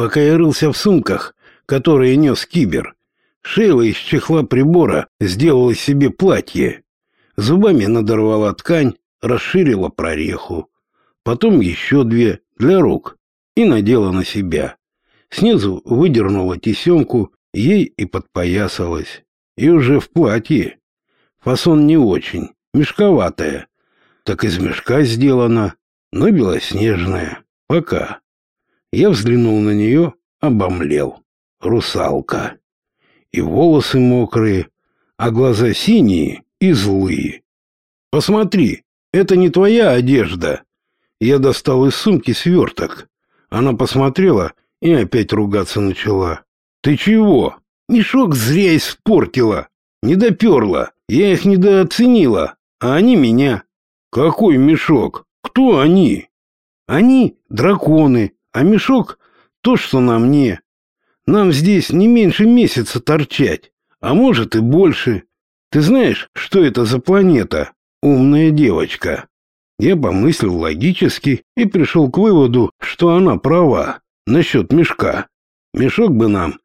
Пока я рылся в сумках, которые нес кибер, Шейла из чехла прибора сделала себе платье. Зубами надорвала ткань, расширила прореху. Потом еще две для рук и надела на себя. Снизу выдернула тесемку, ей и подпоясалась. И уже в платье. Фасон не очень, мешковатая. Так из мешка сделана, но белоснежная. Пока. Я взглянул на нее, обомлел. Русалка. И волосы мокрые, а глаза синие и злые. Посмотри, это не твоя одежда. Я достал из сумки сверток. Она посмотрела и опять ругаться начала. Ты чего? Мешок зря испортила. Не доперла. Я их недооценила, а они меня. Какой мешок? Кто они? Они драконы, а мешок то, что на мне. Нам здесь не меньше месяца торчать, а может и больше. Ты знаешь, что это за планета? Умная девочка. Я помыслил логически и пришел к выводу, что она права насчет мешка. Мешок бы нам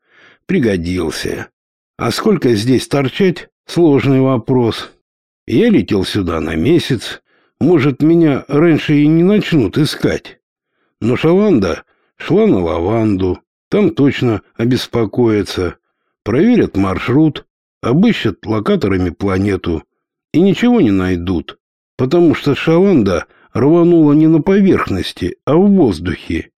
пригодился. А сколько здесь торчать — сложный вопрос. Я летел сюда на месяц. Может, меня раньше и не начнут искать. Но Шаланда шла на лаванду. Там точно обеспокоятся. Проверят маршрут, обыщут локаторами планету и ничего не найдут, потому что Шаланда рванула не на поверхности, а в воздухе.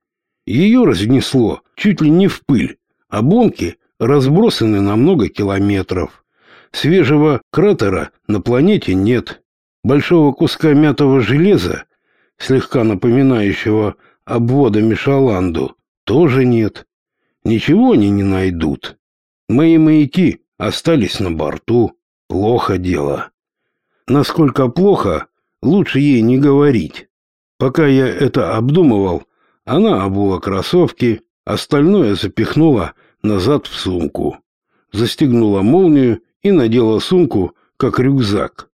Ее разнесло чуть ли не в пыль. Обломки разбросаны на много километров. Свежего кратера на планете нет. Большого куска мятого железа, слегка напоминающего обвода Мишаланду, тоже нет. Ничего они не найдут. Мои маяки остались на борту. Плохо дело. Насколько плохо, лучше ей не говорить. Пока я это обдумывал, она обула кроссовки, остальное запихнула назад в сумку. Застегнула молнию и надела сумку, как рюкзак.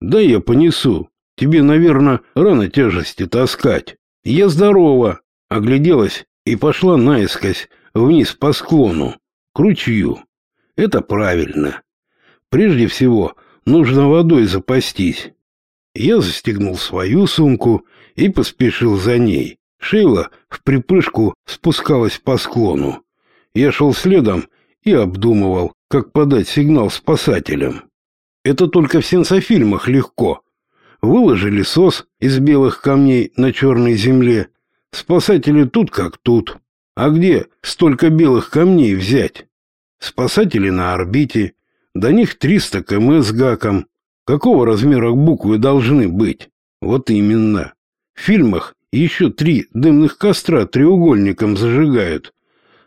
«Да я понесу. Тебе, наверное, рано тяжести таскать. Я здорова!» Огляделась и пошла наискось вниз по склону, к ручью. Это правильно. Прежде всего, нужно водой запастись. Я застегнул свою сумку и поспешил за ней. Шейла в припрыжку спускалась по склону. Я шел следом и обдумывал, как подать сигнал спасателям. Это только в сенсофильмах легко. Выложили сос из белых камней на черной земле. Спасатели тут как тут. А где столько белых камней взять? Спасатели на орбите. До них 300 км с гаком. Какого размера буквы должны быть? Вот именно. В фильмах еще три дымных костра треугольником зажигают.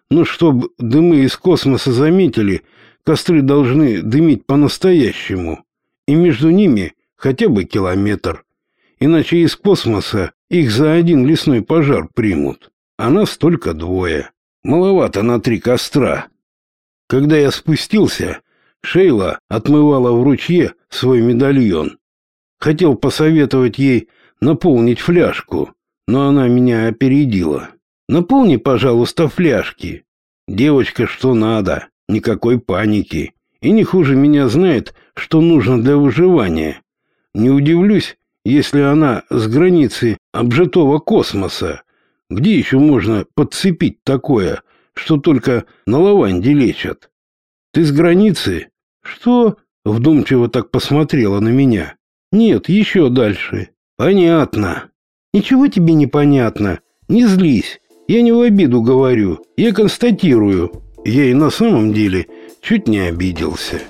Но чтобы дымы из космоса заметили, костры должны дымить по-настоящему. И между ними хотя бы километр. Иначе из космоса их за один лесной пожар примут а нас только двое. Маловато на три костра. Когда я спустился, Шейла отмывала в ручье свой медальон. Хотел посоветовать ей наполнить фляжку, но она меня опередила. Наполни, пожалуйста, фляжки. Девочка, что надо, никакой паники. И не хуже меня знает, что нужно для выживания. Не удивлюсь, если она с границы обжитого космоса где еще можно подцепить такое, что только на лаванде лечат? Ты с границы? Что? Вдумчиво так посмотрела на меня. Нет, еще дальше. Понятно. Ничего тебе не понятно. Не злись. Я не в обиду говорю. Я констатирую. Я и на самом деле чуть не обиделся.